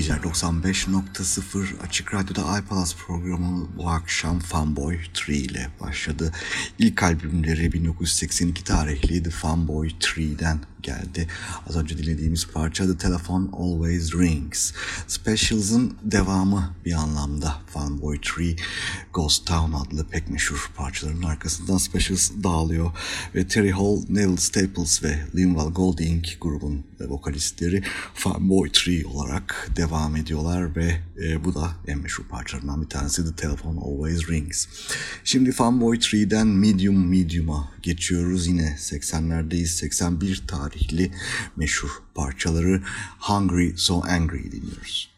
geceler 95.0 Açık Radyo'da iPalaz programı bu akşam Fanboy 3 ile başladı. İlk albümleri 1982 tarihli The Fanboy 3'den geldi. Az önce dinlediğimiz parça The Telephone Always Rings. Specials'ın devamı bir anlamda Fanboy 3 Ghost Town adlı pek meşhur parçaların arkasından Specials dağılıyor ve Terry Hall, Neville Staples ve Linval Golding grubun vokalistleri Fanboy 3 olarak devam ediyorlar ve e, bu da en meşhur parçalarından bir tanesi The Telephone Always Rings. Şimdi Fanboy 3'den Medium Medium'a geçiyoruz. Yine 80'lerdeyiz. 81 tarihli meşhur parçaları Hungry So Angry dinliyoruz.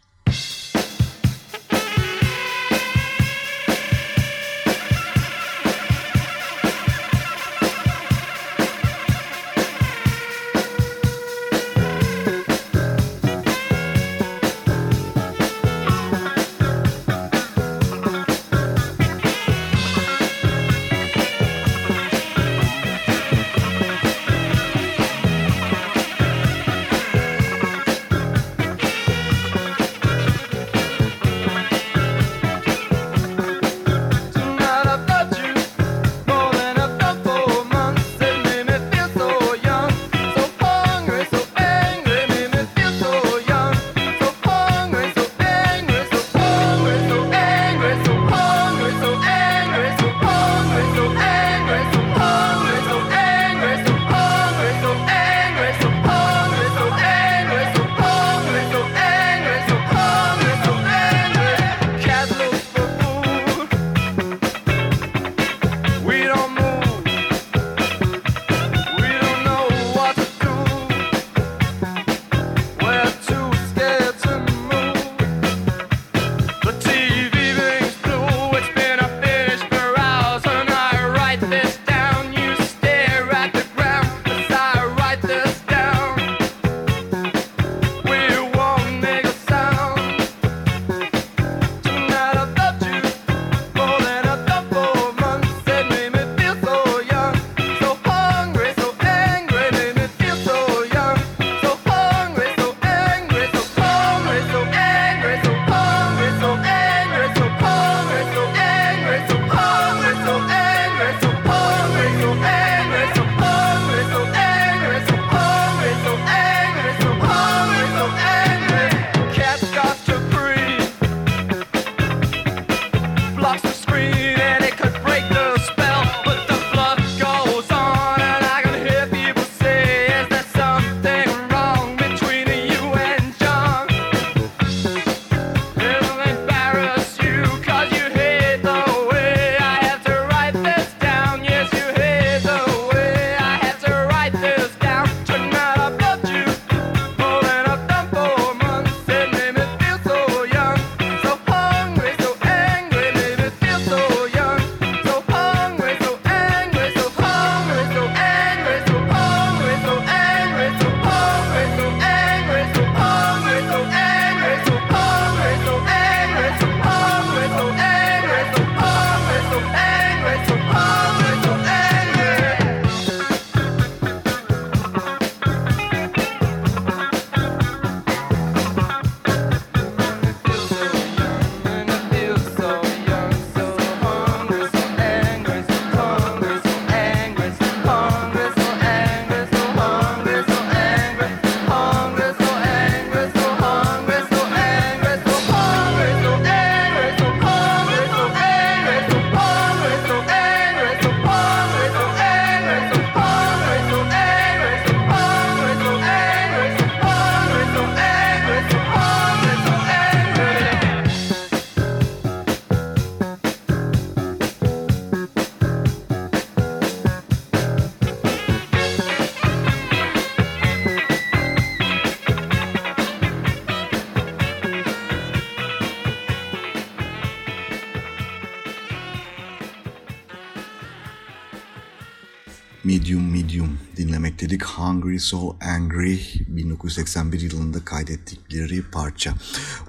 Hungry So Angry 1981 yılında kaydettikleri parça.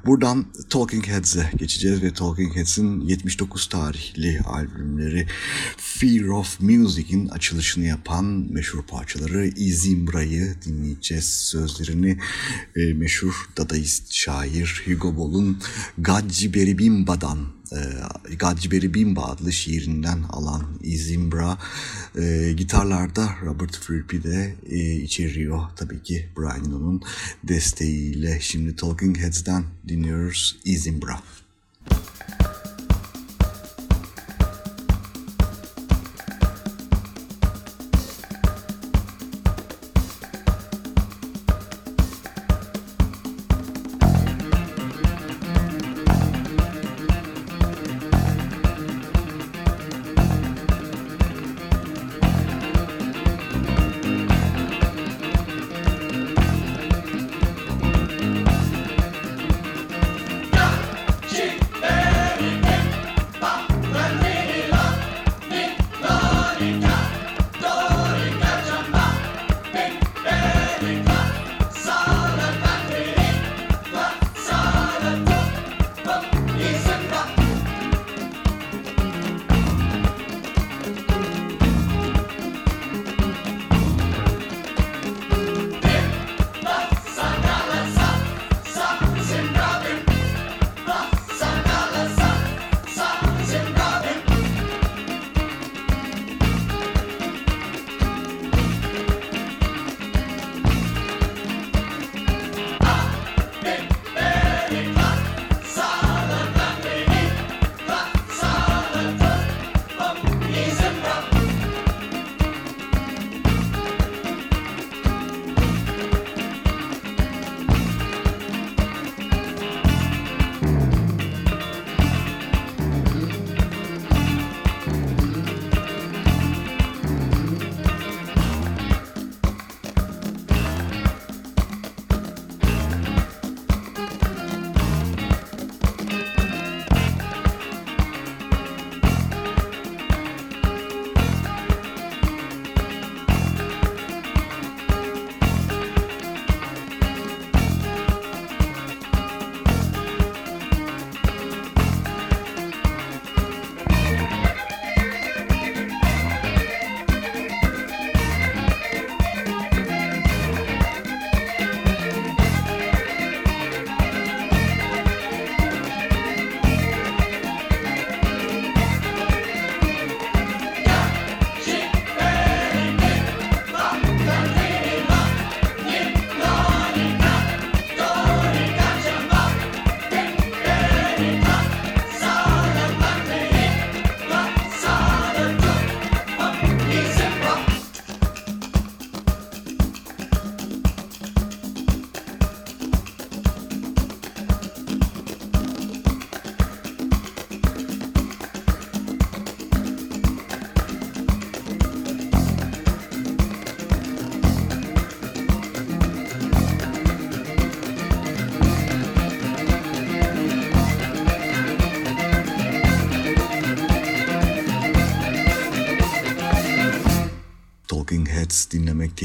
Buradan Talking Heads'e geçeceğiz ve Talking Heads'in 79 tarihli albümleri Fear of Music'in açılışını yapan meşhur parçaları Izimbra'yı dinleyeceğiz. Sözlerini e, meşhur dadaist şair Hugo Boll'un Gadji Beribimba'dan e, Gadjiberi Bimba adlı şiirinden alan Izimbra e, gitarlarda Robert Frippy de e, içeriyor tabii ki Brian Eno'nun desteğiyle. Şimdi Talking Heads'den dinliyoruz Izimbra.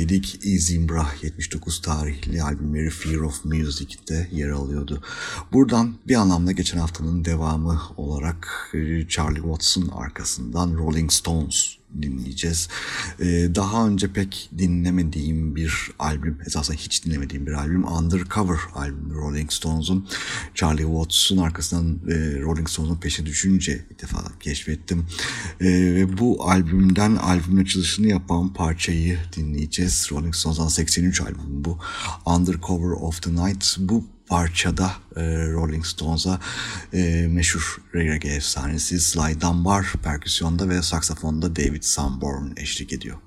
Dinlemekteydik. Izimbra 79 tarihli albümleri Fear of Music'te yer alıyordu. Buradan bir anlamda geçen haftanın devamı olarak e, Charlie Watts'ın arkasından Rolling Stones dinleyeceğiz. Ee, daha önce pek dinlemediğim bir albüm, esasında hiç dinlemediğim bir albüm Undercover albümü Rolling Stones'un. Charlie Watts'un arkasından e, Rolling Stones'un peşe düşünce bir defa keşfettim. E, ve bu albümden albümün açılışını yapan parçayı dinleyeceğiz. Rolling Stones'dan 83 albüm bu. Undercover of the Night. Bu parçada e, Rolling Stones'a e, meşhur reggae efsanesi Sly Dunbar perküsyonda ve saksafonda David Sanborn eşlik ediyor.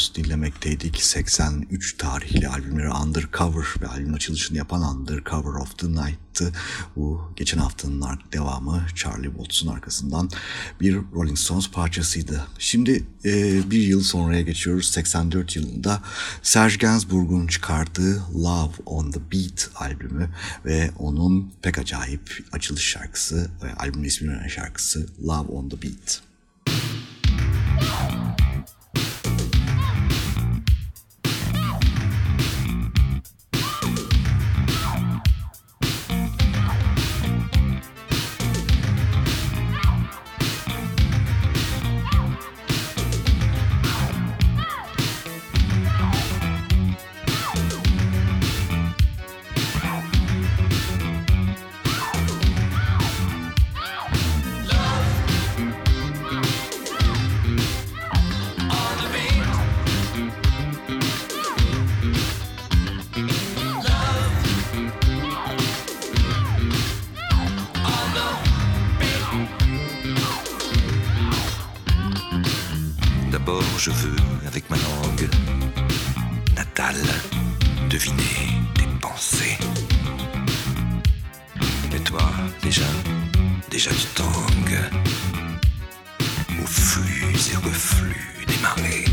Stones dinlemekteydik. 83 tarihli albümleri Undercover ve albüm açılışını yapan Undercover of the Night'tı. Bu geçen haftanın devamı Charlie Watts'un arkasından bir Rolling Stones parçasıydı. Şimdi e, bir yıl sonraya geçiyoruz. 84 yılında Serge Gainsbourg'un çıkardığı Love on the Beat albümü ve onun pek acayip açılış şarkısı ve albümün ismini veren şarkısı Love on the Beat. Thank avec ma langue natale deviner tes pensées. Mais toi, déjà, déjà tu tangues au flux et reflux des marées.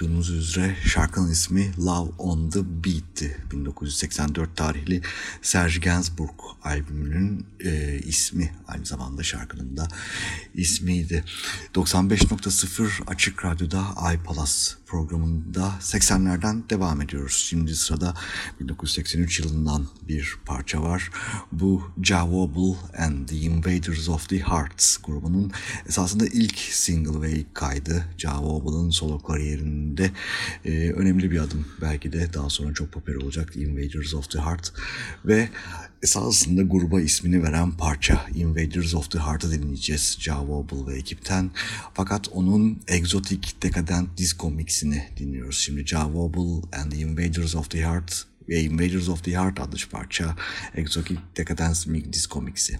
Duyduğunuz üzere şarkının ismi Love on the Beat'ti. 1984 tarihli Serge Gainsbourg albümünün e, ismi aynı zamanda şarkının da ismiydi. 95.0 Açık Radyo'da iPalas programında 80'lerden devam ediyoruz. Şimdi sırada 1983 yılından bir parça var. Bu Ja Wobble and the Invaders of the Hearts grubunun esasında ilk single ve ilk kaydı. Ja Wobble'ın solo kariyerinde e, önemli bir adım. Belki de daha sonra çok popüler olacak Invaders of the Heart ve esasında gruba ismini veren parça Invaders of the Heart'ı dinleyeceğiz Ja Wobble ve ekipten. Fakat onun egzotik dekadent disco mixini dinliyoruz. Şimdi Ja Wobble and the Invaders of the Heart ve Invaders of the Heart adlı parça egzotik dekadent disco mixi.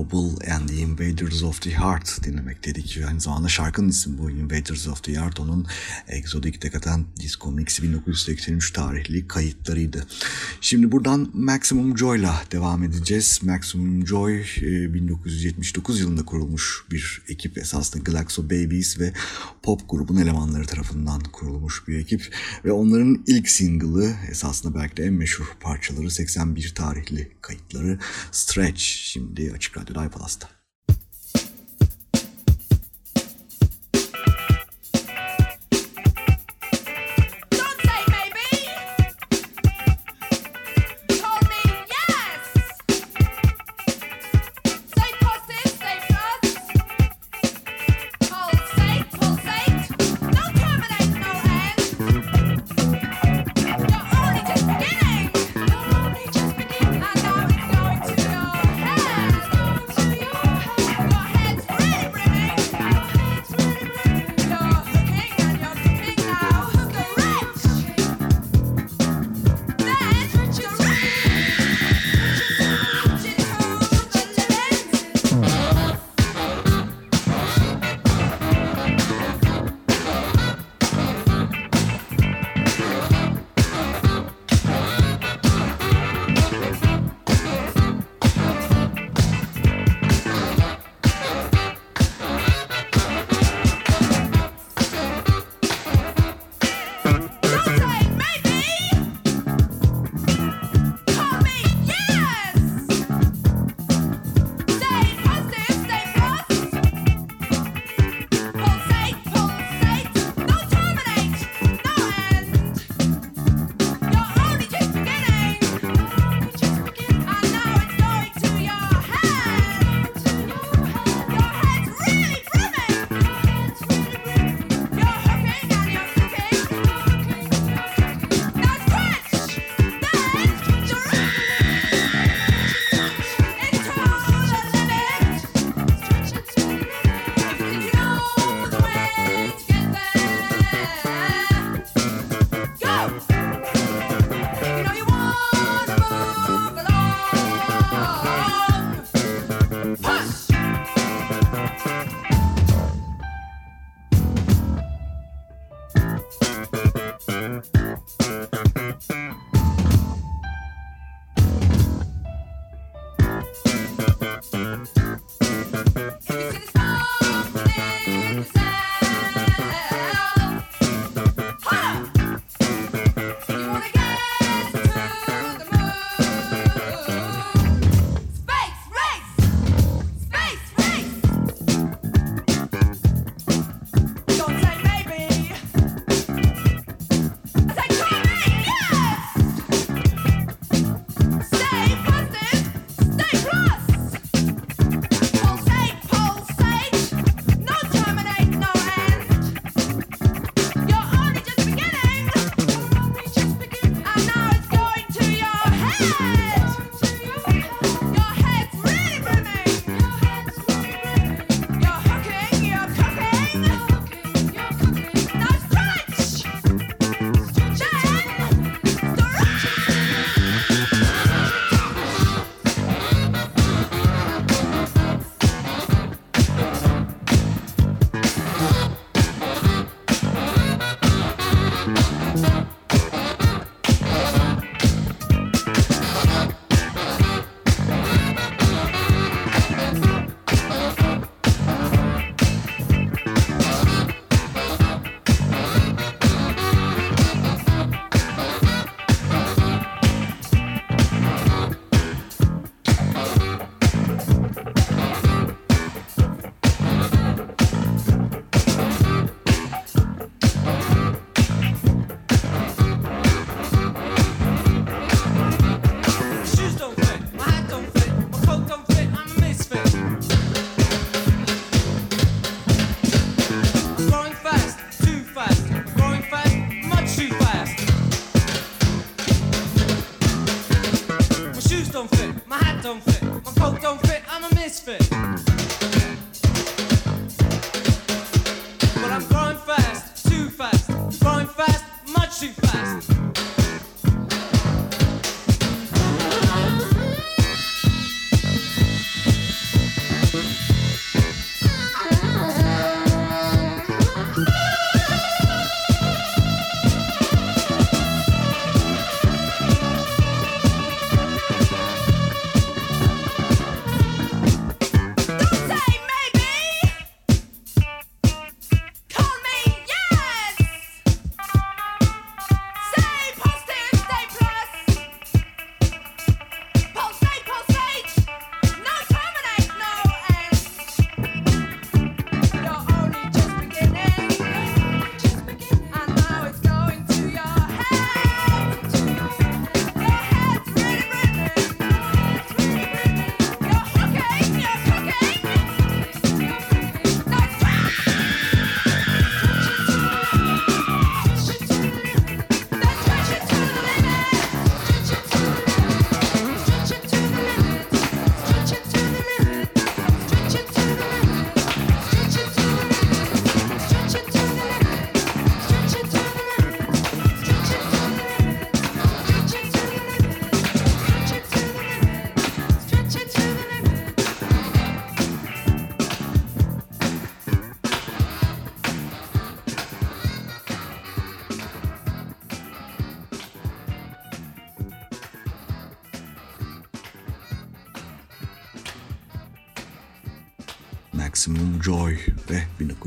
Jawobel and the Invaders of the Heart dinlemek dedik. Aynı zamanda şarkının ismi bu Invaders of the Heart. Onun Exotic Decadent Disco Mix 1983 tarihli kayıtlarıydı. Şimdi buradan Maximum Joy'la devam edeceğiz. Maximum Joy 1979 yılında kurulmuş bir ekip. Esasında Glaxo Babies ve pop grubun elemanları tarafından kurulmuş bir ekip. Ve onların ilk single'ı esasında belki de en meşhur parçaları 81 tarihli kayıtları Stretch. Şimdi Açık Leute neu posta.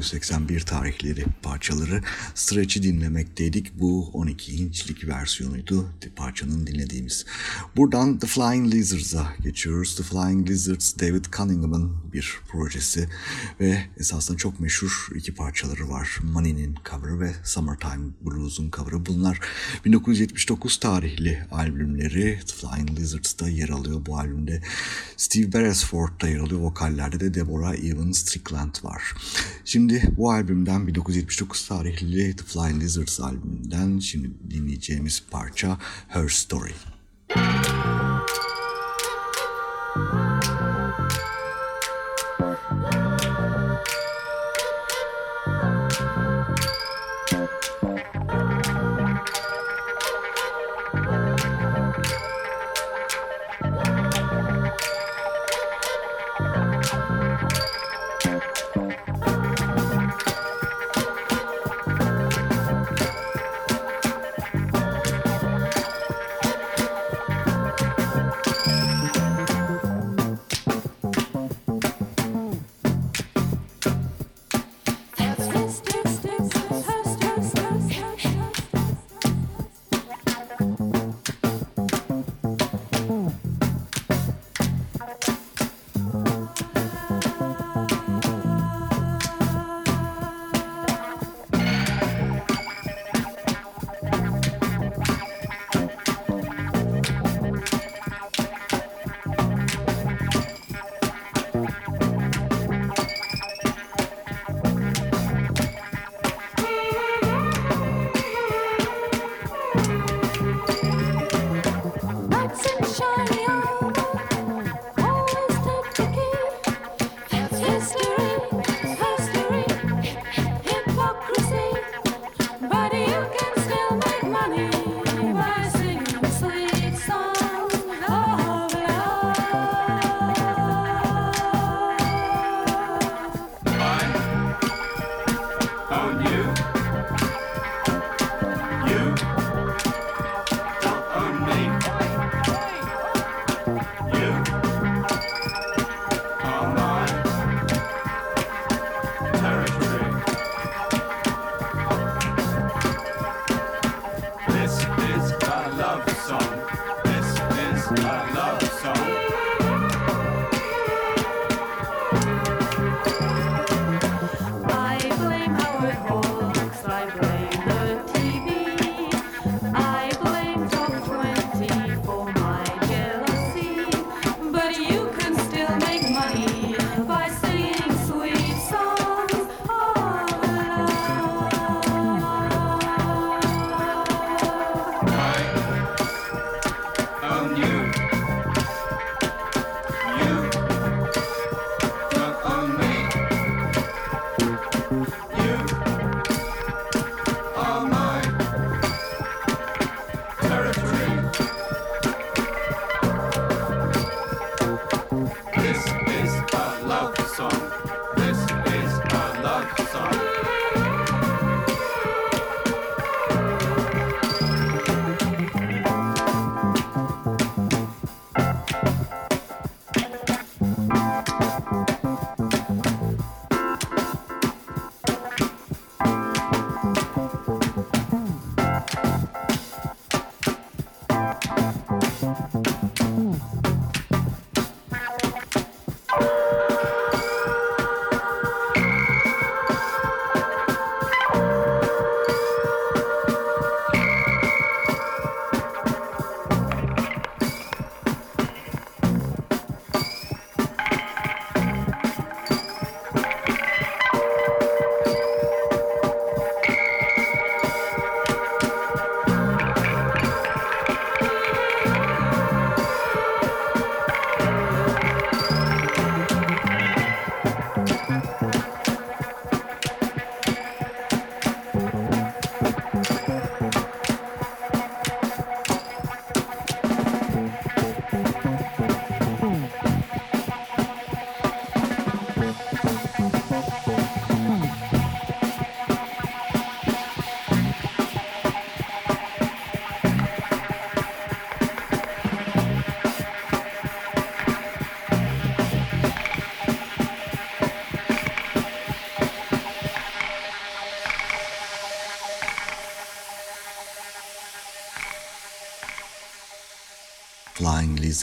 1981 tarihleri parçaları Stretch'i dinlemekteydik. Bu 12 inçlik versiyonuydu parçanın dinlediğimiz. Buradan The Flying Lizards'a geçiyoruz. The Flying Lizards David Cunningham'ın bir projesi ve esasında çok meşhur iki parçaları var. Money'nin cover'ı ve Summertime Blues'un cover'ı. Bunlar 1979 tarihli albümleri The Flying Lizards'da yer alıyor bu albümde. Steve Beresford da yer alıyor. Vokallerde de Deborah Evan Strickland var. Şimdi bu albümden 1979 tarihli The Flying Lizards albümünden şimdi dinleyeceğimiz parça Her Story. Thank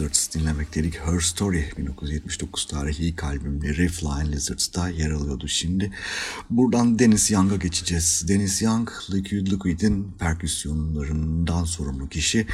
Lizards dinlemekteydik. Her Story 1979 tarihli ilk albümleri Flying Lizards'ta yer alıyordu şimdi. Buradan Dennis Young'a geçeceğiz. Dennis Young, Liquid Liquid'in perküsyonlarından sorumlu kişi.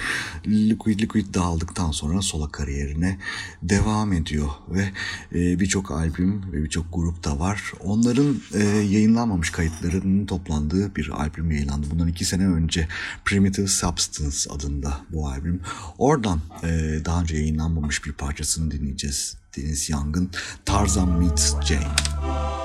Liquid Liquid dağıldıktan sonra sola kariyerine devam ediyor ve e, birçok albüm ve birçok grup da var. Onların e, yayınlanmamış kayıtlarının toplandığı bir albüm yayınlandı. Bundan iki sene önce Primitive Substance adında bu albüm. Oradan e, daha önce yayınlanmamış bir parçasını dinleyeceğiz. Deniz Young'ın Tarzan Meets Jane.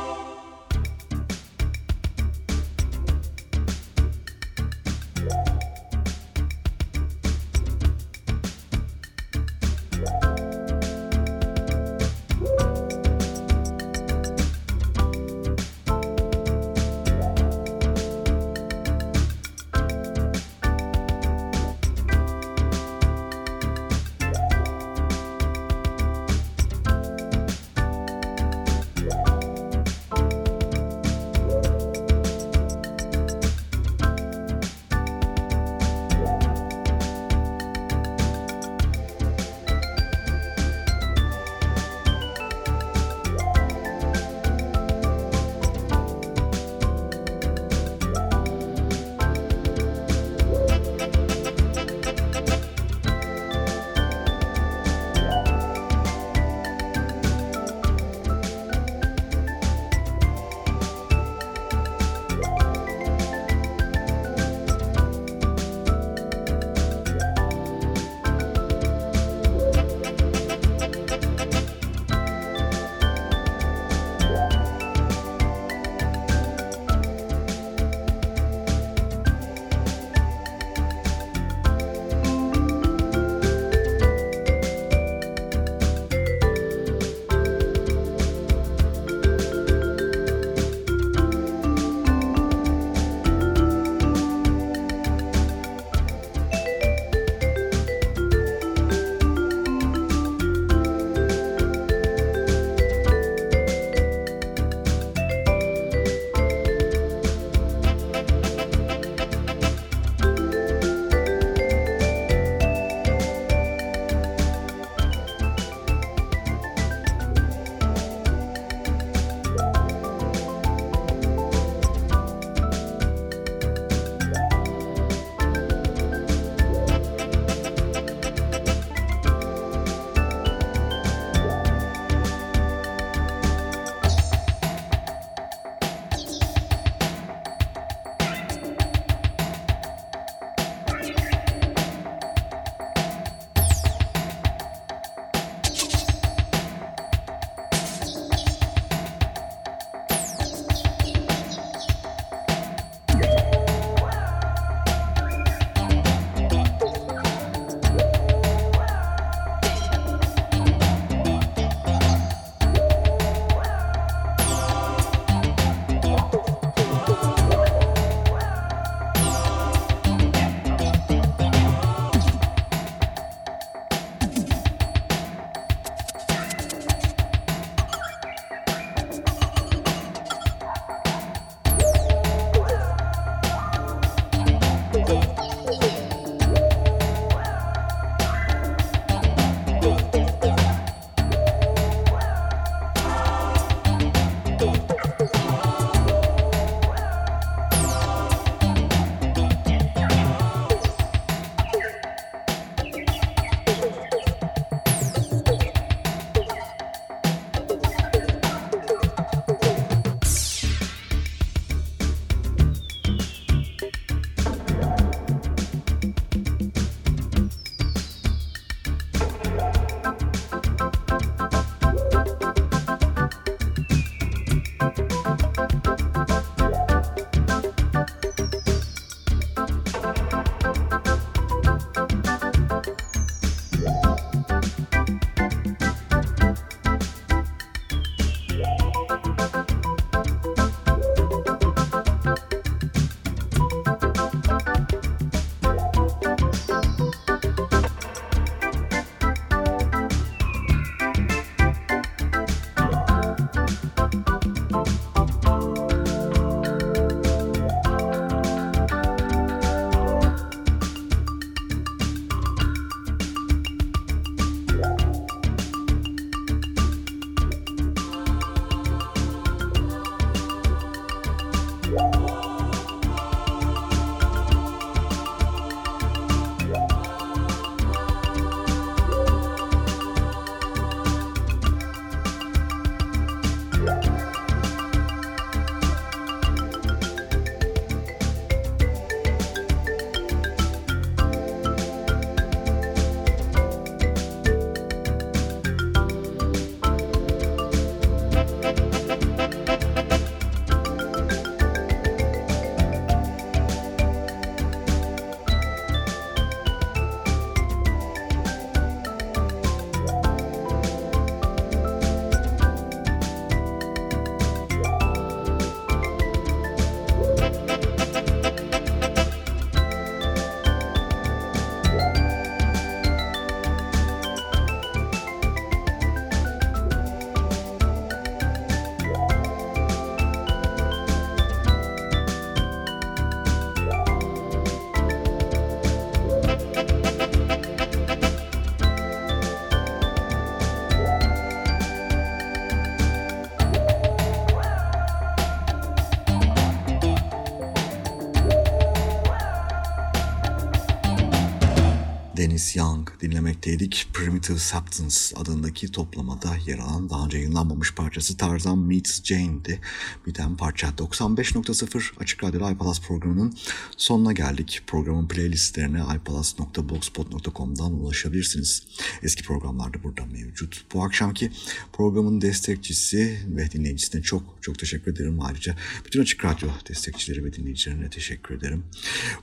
Angus Young dinlemekteydik. Primitive Substance adındaki toplamada yer alan daha önce yayınlanmamış parçası Tarzan Meets Jane'di. Biten parça 95.0 Açık Radyo iPalas programının sonuna geldik. Programın playlistlerine ipalas.blogspot.com'dan ulaşabilirsiniz. Eski programlar da burada mevcut. Bu akşamki programın destekçisi ve dinleyicisine çok çok teşekkür ederim. Ayrıca bütün Açık Radyo destekçileri ve dinleyicilerine teşekkür ederim.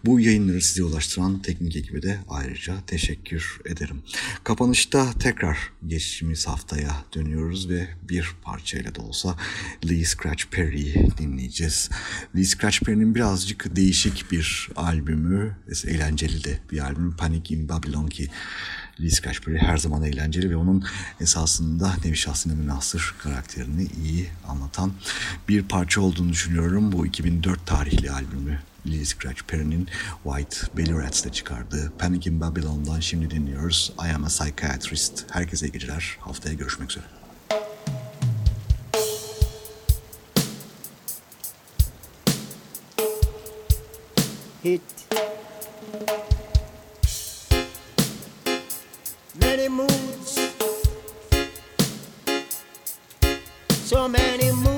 Bu yayınları size ulaştıran teknik ekibe de ayrıca teşekkür ederim. Kapanışta tekrar geçtiğimiz haftaya dönüyoruz ve bir parçayla da olsa Lee Scratch Perry'i dinleyeceğiz. Lee Scratch Perry'nin birazcık değişik bir albümü, eğlenceli de bir albüm Panic in Babylon ki Scratch Perry her zaman eğlenceli ve onun esasında Nevi Şahsine Münasır karakterini iyi anlatan bir parça olduğunu düşünüyorum. Bu 2004 tarihli albümü Lee Scratch Perry'nin White Belly Rats'te çıkardığı Panic in Babylon'dan şimdi dinliyoruz. I am a psychiatrist. Herkese iyi geceler. Haftaya görüşmek üzere. hit. Many moods, so many moods.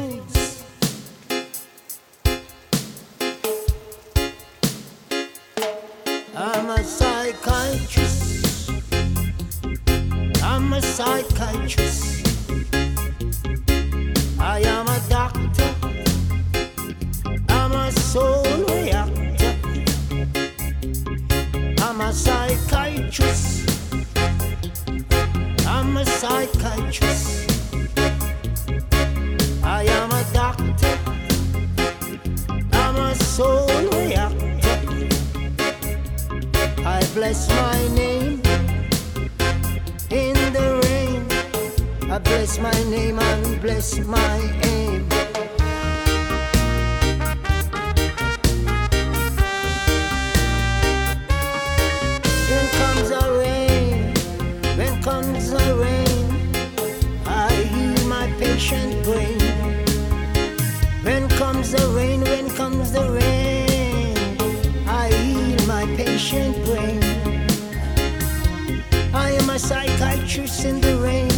I am a psychiatrist in the rain.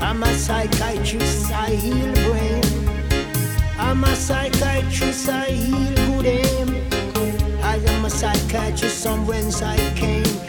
I'm a psychiatrist, I heal brain. I'm a psychiatrist, I heal good aim. I am a psychiatrist from whence I came.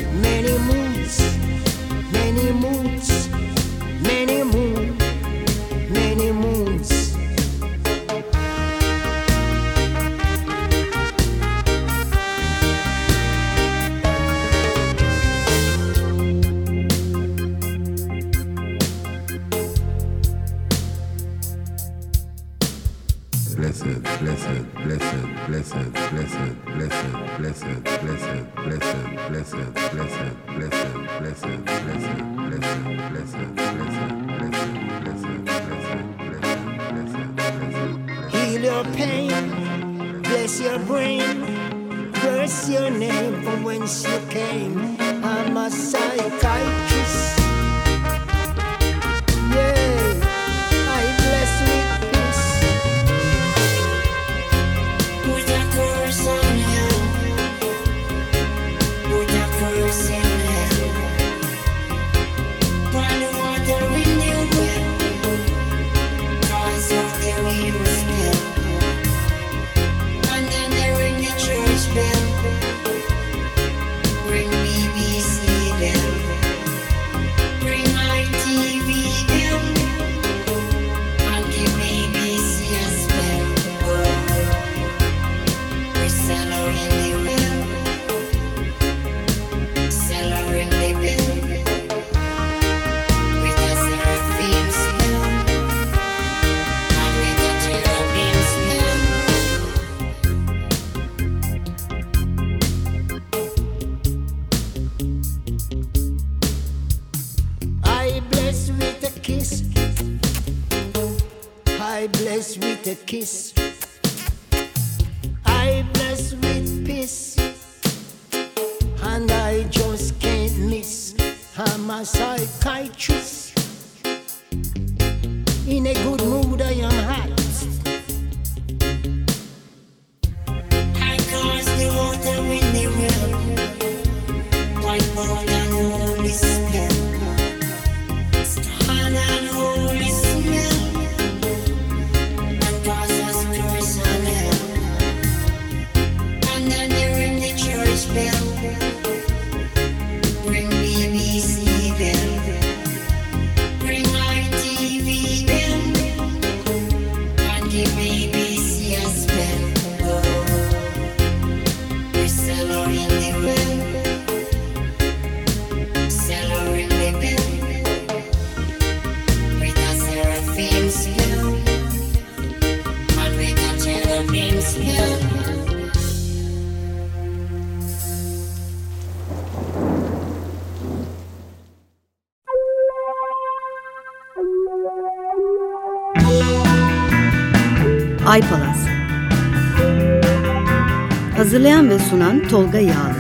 Kiss. I bless with peace. And I just can't miss. I'm a psychiatrist. Sunan Tolga Yağlı